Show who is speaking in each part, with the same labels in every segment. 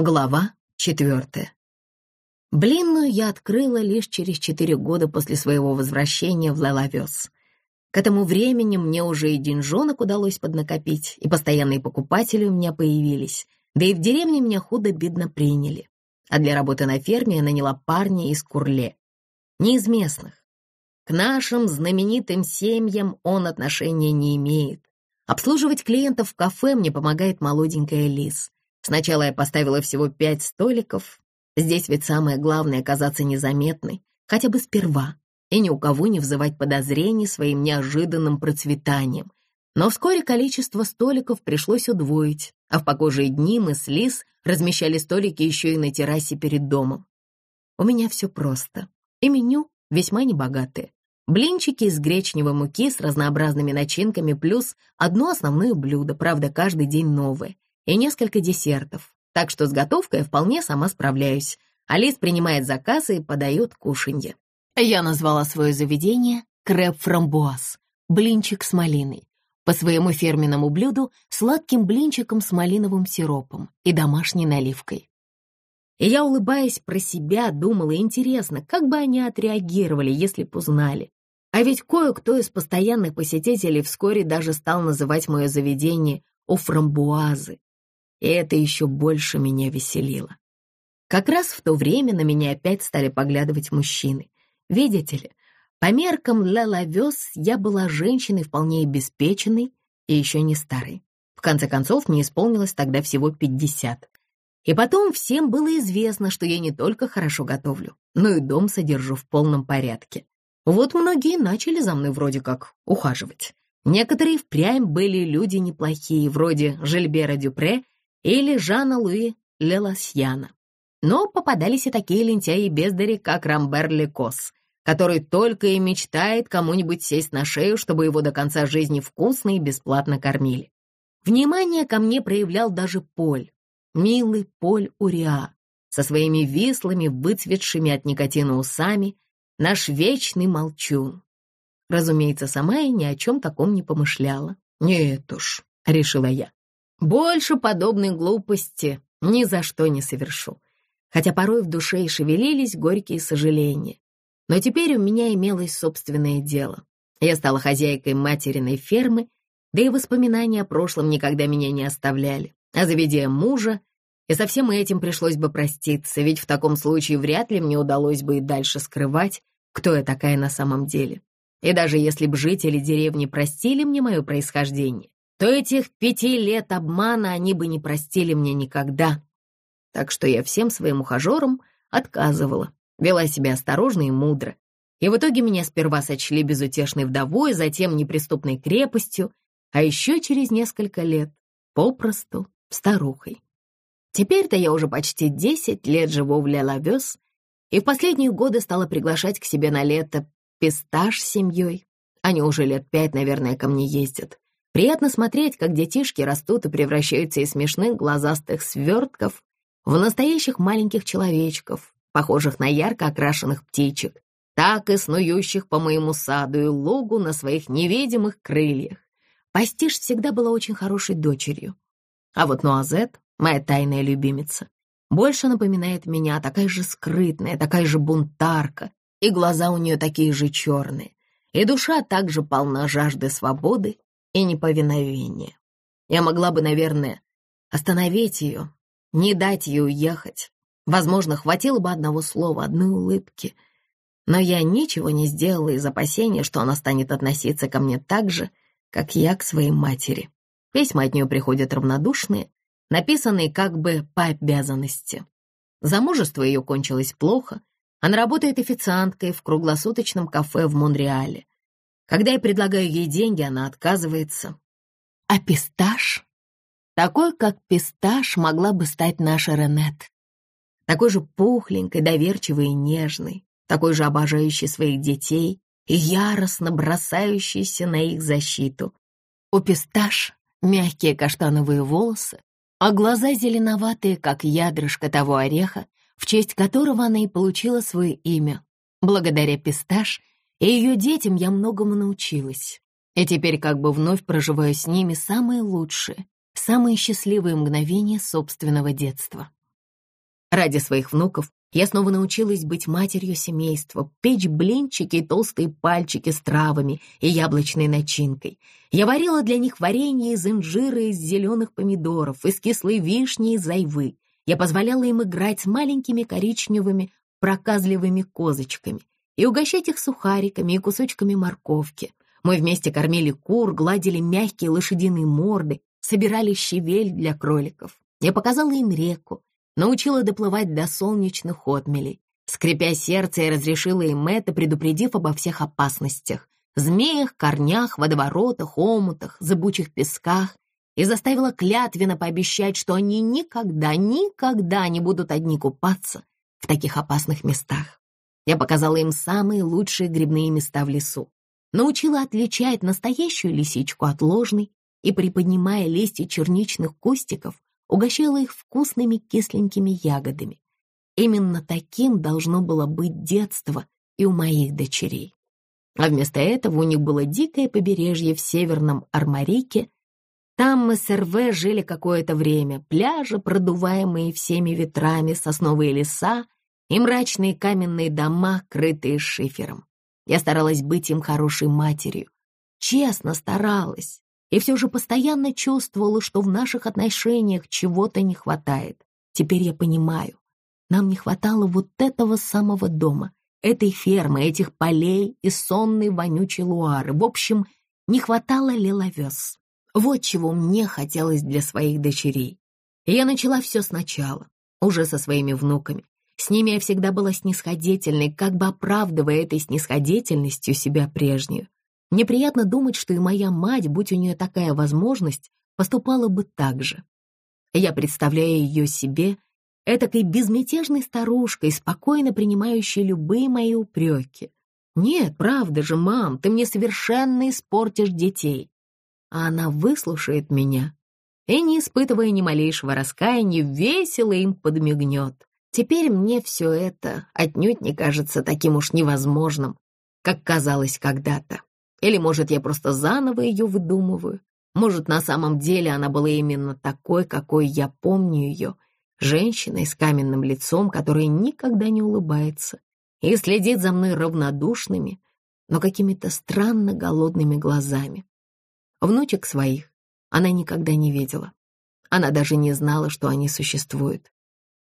Speaker 1: Глава четвертая. Блинную я открыла лишь через четыре года после своего возвращения в Лелавес. К этому времени мне уже и деньжонок удалось поднакопить, и постоянные покупатели у меня появились, да и в деревне меня худо-бедно приняли. А для работы на ферме я наняла парня из Курле, не из местных. К нашим знаменитым семьям он отношения не имеет. Обслуживать клиентов в кафе мне помогает молоденькая Лиз. Сначала я поставила всего пять столиков. Здесь ведь самое главное — оказаться незаметной, хотя бы сперва, и ни у кого не вызывать подозрений своим неожиданным процветанием. Но вскоре количество столиков пришлось удвоить, а в погожие дни мы с Лиз размещали столики еще и на террасе перед домом. У меня все просто, и меню весьма небогатое. Блинчики из гречневой муки с разнообразными начинками плюс одно основное блюдо, правда, каждый день новое — и несколько десертов, так что с готовкой я вполне сама справляюсь. Алис принимает заказы и подает кушанье. Я назвала свое заведение «Крэп-фрамбуаз» — блинчик с малиной. По своему фирменному блюду сладким блинчиком с малиновым сиропом и домашней наливкой. И я, улыбаясь про себя, думала, интересно, как бы они отреагировали, если б узнали. А ведь кое-кто из постоянных посетителей вскоре даже стал называть мое заведение «У фрамбуазы», и это еще больше меня веселило. Как раз в то время на меня опять стали поглядывать мужчины. Видите ли, по меркам Лелавес я была женщиной вполне обеспеченной и еще не старой. В конце концов, мне исполнилось тогда всего 50. И потом всем было известно, что я не только хорошо готовлю, но и дом содержу в полном порядке. Вот многие начали за мной вроде как ухаживать. Некоторые впрямь были люди неплохие, вроде Жильбера Дюпре или Жана-Луи Леласьяна. Но попадались и такие лентяи-бездари, как Рамбер Лекос, который только и мечтает кому-нибудь сесть на шею, чтобы его до конца жизни вкусно и бесплатно кормили. Внимание ко мне проявлял даже Поль, милый Поль Уриа, со своими вислыми, выцветшими от никотина усами, наш вечный молчун. Разумеется, сама я ни о чем таком не помышляла. «Нет уж», — решила я, больше подобной глупости ни за что не совершу. Хотя порой в душе и шевелились горькие сожаления. Но теперь у меня имелось собственное дело. Я стала хозяйкой материной фермы, да и воспоминания о прошлом никогда меня не оставляли. А заведя мужа, и со всем этим пришлось бы проститься, ведь в таком случае вряд ли мне удалось бы и дальше скрывать, кто я такая на самом деле. И даже если бы жители деревни простили мне мое происхождение, то этих пяти лет обмана они бы не простили мне никогда. Так что я всем своим ухажерам отказывала, вела себя осторожно и мудро. И в итоге меня сперва сочли безутешной вдовой, затем неприступной крепостью, а еще через несколько лет попросту старухой. Теперь-то я уже почти десять лет живу в Лелавес и в последние годы стала приглашать к себе на лето пистаж с семьей. Они уже лет пять, наверное, ко мне ездят. Приятно смотреть, как детишки растут и превращаются из смешных глазастых свертков в настоящих маленьких человечков, похожих на ярко окрашенных птичек, так и снующих по моему саду и лугу на своих невидимых крыльях. Пастиш всегда была очень хорошей дочерью. А вот Нуазет, моя тайная любимица, больше напоминает меня, такая же скрытная, такая же бунтарка, и глаза у нее такие же черные, и душа также полна жажды свободы и неповиновение. Я могла бы, наверное, остановить ее, не дать ей уехать. Возможно, хватило бы одного слова, одной улыбки. Но я ничего не сделала из опасения, что она станет относиться ко мне так же, как я к своей матери. Письма от нее приходят равнодушные, написанные как бы по обязанности. Замужество ее кончилось плохо. Она работает официанткой в круглосуточном кафе в Монреале. Когда я предлагаю ей деньги, она отказывается. А писташ? Такой, как писташ, могла бы стать наша Ренет. Такой же пухленькой, доверчивой и нежной, такой же обожающей своих детей и яростно бросающейся на их защиту. У писташ мягкие каштановые волосы, а глаза зеленоватые, как ядрышко того ореха, в честь которого она и получила свое имя. Благодаря писташ и ее детям я многому научилась. И теперь как бы вновь проживаю с ними самые лучшие, самые счастливые мгновения собственного детства. Ради своих внуков я снова научилась быть матерью семейства, печь блинчики и толстые пальчики с травами и яблочной начинкой. Я варила для них варенье из инжира из зеленых помидоров, из кислой вишни и зайвы. Я позволяла им играть с маленькими коричневыми проказливыми козочками и угощать их сухариками и кусочками морковки. Мы вместе кормили кур, гладили мягкие лошадиные морды, собирали щавель для кроликов. Я показала им реку, научила доплывать до солнечных отмелей. Скрипя сердце, я разрешила им это, предупредив обо всех опасностях. Змеях, корнях, водоворотах, омутах, зыбучих песках и заставила клятвенно пообещать, что они никогда, никогда не будут одни купаться в таких опасных местах. Я показала им самые лучшие грибные места в лесу, научила отличать настоящую лисичку от ложной и, приподнимая листья черничных кустиков, угощала их вкусными кисленькими ягодами. Именно таким должно было быть детство и у моих дочерей. А вместо этого у них было дикое побережье в северном Армарике. Там мы с РВ жили какое-то время, пляжи, продуваемые всеми ветрами, сосновые леса и мрачные каменные дома, крытые шифером. Я старалась быть им хорошей матерью. Честно старалась. И все же постоянно чувствовала, что в наших отношениях чего-то не хватает. Теперь я понимаю. Нам не хватало вот этого самого дома, этой фермы, этих полей и сонной вонючей луары. В общем, не хватало лиловез. Вот чего мне хотелось для своих дочерей. И я начала все сначала, уже со своими внуками. С ними я всегда была снисходительной, как бы оправдывая этой снисходительностью себя прежнюю. Мне приятно думать, что и моя мать, будь у нее такая возможность, поступала бы так же. Я представляю ее себе этакой безмятежной старушкой, спокойно принимающей любые мои упреки. «Нет, правда же, мам, ты мне совершенно испортишь детей». А она выслушает меня и, не испытывая ни малейшего раскаяния, весело им подмигнет. Теперь мне все это отнюдь не кажется таким уж невозможным, как казалось когда-то. Или, может, я просто заново ее выдумываю. Может, на самом деле она была именно такой, какой я помню ее. Женщиной с каменным лицом, которая никогда не улыбается и следит за мной равнодушными, но какими-то странно голодными глазами. Внучек своих она никогда не видела. Она даже не знала, что они существуют.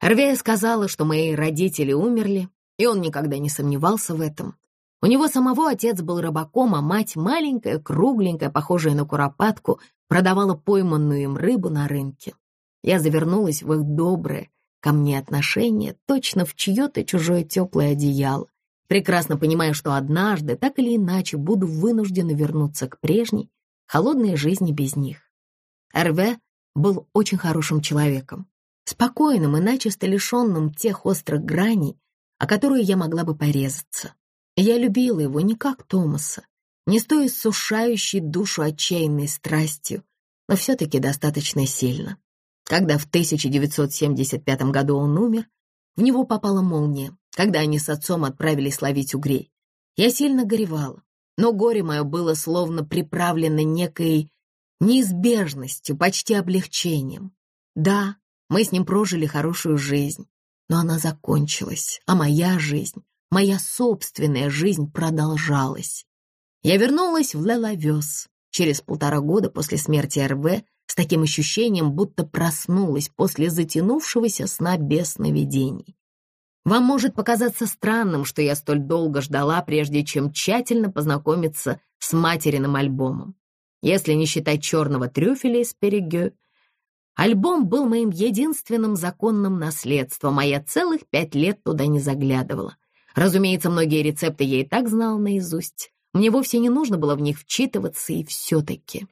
Speaker 1: Рвея сказала, что мои родители умерли, и он никогда не сомневался в этом. У него самого отец был рыбаком, а мать, маленькая, кругленькая, похожая на куропатку, продавала пойманную им рыбу на рынке. Я завернулась в их доброе ко мне отношение, точно в чье-то чужое теплое одеяло, прекрасно понимая, что однажды, так или иначе, буду вынуждена вернуться к прежней, холодной жизни без них. РВ был очень хорошим человеком спокойным и начисто лишенным тех острых граней, о которые я могла бы порезаться. Я любила его не как Томаса, не с той иссушающей душу отчаянной страстью, но все-таки достаточно сильно. Когда в 1975 году он умер, в него попала молния, когда они с отцом отправились ловить угрей. Я сильно горевала, но горе мое было словно приправлено некой неизбежностью, почти облегчением. Да, мы с ним прожили хорошую жизнь, но она закончилась, а моя жизнь, моя собственная жизнь продолжалась. Я вернулась в Лелавес через полтора года после смерти РВ с таким ощущением, будто проснулась после затянувшегося сна без сновидений. Вам может показаться странным, что я столь долго ждала, прежде чем тщательно познакомиться с материным альбомом. Если не считать черного трюфеля из Перегё, Альбом был моим единственным законным наследством, а я целых пять лет туда не заглядывала. Разумеется, многие рецепты я и так знала наизусть. Мне вовсе не нужно было в них вчитываться, и все-таки.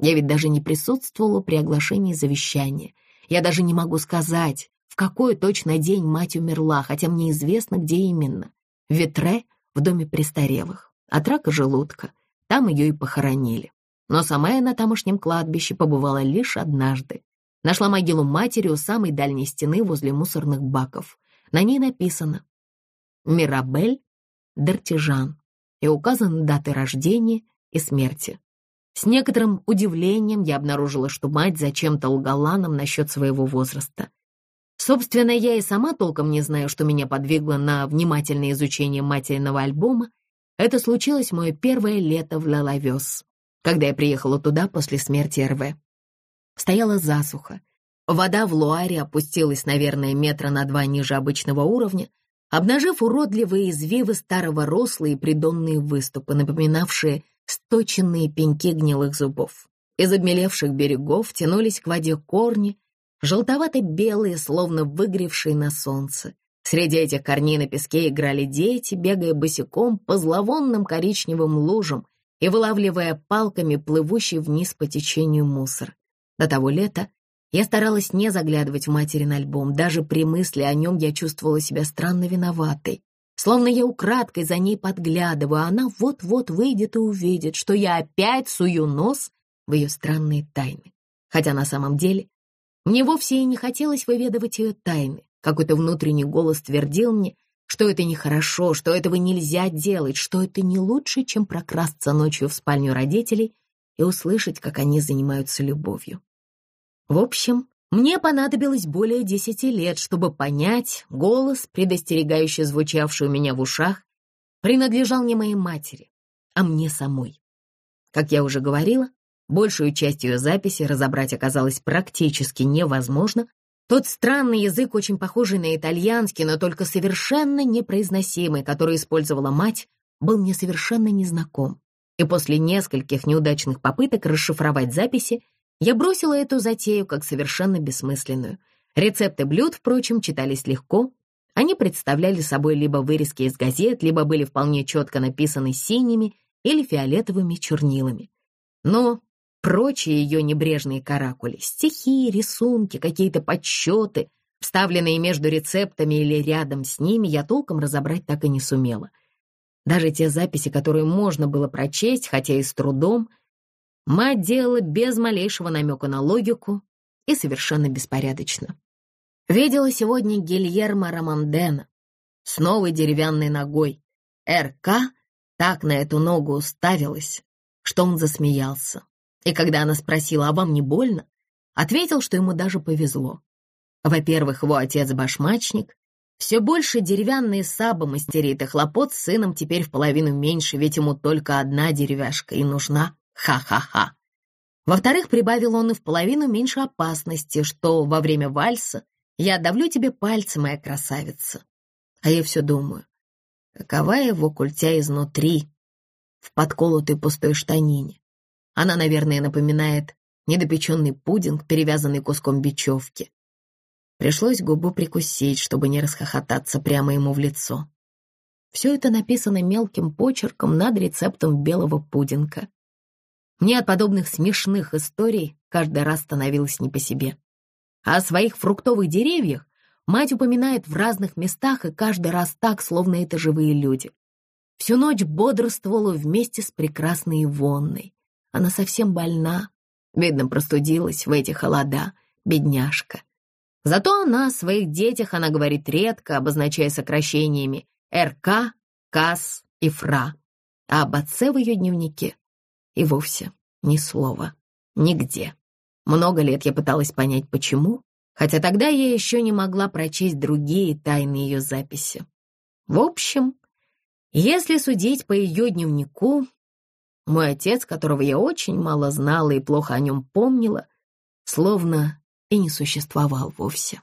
Speaker 1: Я ведь даже не присутствовала при оглашении завещания. Я даже не могу сказать, в какой точно день мать умерла, хотя мне известно, где именно. В Ветре, в доме престарелых. От рака желудка. Там ее и похоронили. Но сама я на тамошнем кладбище побывала лишь однажды. Нашла могилу матери у самой дальней стены возле мусорных баков. На ней написано «Мирабель Дартижан» и указаны даты рождения и смерти. С некоторым удивлением я обнаружила, что мать зачем-то лгала нам насчет своего возраста. Собственно, я и сама толком не знаю, что меня подвигло на внимательное изучение материного альбома. Это случилось мое первое лето в Лалавес, когда я приехала туда после смерти РВ. Стояла засуха. Вода в Луаре опустилась, наверное, метра на два ниже обычного уровня, обнажив уродливые извивы старого росла и придонные выступы, напоминавшие сточенные пеньки гнилых зубов. Из обмелевших берегов тянулись к воде корни, желтовато-белые, словно выгревшие на солнце. Среди этих корней на песке играли дети, бегая босиком по зловонным коричневым лужам и вылавливая палками плывущий вниз по течению мусор. До того лета я старалась не заглядывать в материн альбом. Даже при мысли о нем я чувствовала себя странно виноватой. Словно я украдкой за ней подглядываю, а она вот-вот выйдет и увидит, что я опять сую нос в ее странные тайны. Хотя на самом деле мне вовсе и не хотелось выведывать ее тайны. Какой-то внутренний голос твердил мне, что это нехорошо, что этого нельзя делать, что это не лучше, чем прокрасться ночью в спальню родителей и услышать, как они занимаются любовью. В общем, мне понадобилось более десяти лет, чтобы понять, голос, предостерегающий звучавший у меня в ушах, принадлежал не моей матери, а мне самой. Как я уже говорила, большую часть ее записи разобрать оказалось практически невозможно. Тот странный язык, очень похожий на итальянский, но только совершенно непроизносимый, который использовала мать, был мне совершенно незнаком. И после нескольких неудачных попыток расшифровать записи, я бросила эту затею как совершенно бессмысленную. Рецепты блюд, впрочем, читались легко. Они представляли собой либо вырезки из газет, либо были вполне четко написаны синими или фиолетовыми чернилами. Но прочие ее небрежные каракули, стихи, рисунки, какие-то подсчеты, вставленные между рецептами или рядом с ними, я толком разобрать так и не сумела. Даже те записи, которые можно было прочесть, хотя и с трудом, Мать делала без малейшего намека на логику и совершенно беспорядочно. Видела сегодня Гильермо Романдена с новой деревянной ногой. РК так на эту ногу уставилась, что он засмеялся. И когда она спросила, а вам не больно, ответил, что ему даже повезло. Во-первых, его отец-башмачник, все больше деревянные сабы мастерит, и хлопот с сыном теперь в половину меньше, ведь ему только одна деревяшка и нужна. Ха-ха-ха. Во-вторых, прибавил он и в половину меньше опасности, что во время вальса я давлю тебе пальцы, моя красавица. А я все думаю, какова его культя изнутри, в подколотой пустой штанине. Она, наверное, напоминает недопеченный пудинг, перевязанный куском бечевки. Пришлось губу прикусить, чтобы не расхохотаться прямо ему в лицо. Все это написано мелким почерком над рецептом белого пудинга. Мне от подобных смешных историй каждый раз становилось не по себе. А о своих фруктовых деревьях мать упоминает в разных местах и каждый раз так, словно это живые люди. Всю ночь бодрствовала вместе с прекрасной Ивонной. Она совсем больна, видно, простудилась в эти холода, бедняжка. Зато она о своих детях, она говорит редко, обозначая сокращениями РК, КАС и ФРА. А об отце в ее дневнике и вовсе ни слова. Нигде. Много лет я пыталась понять, почему, хотя тогда я еще не могла прочесть другие тайны ее записи. В общем, если судить по ее дневнику, мой отец, которого я очень мало знала и плохо о нем помнила, словно и не существовал вовсе.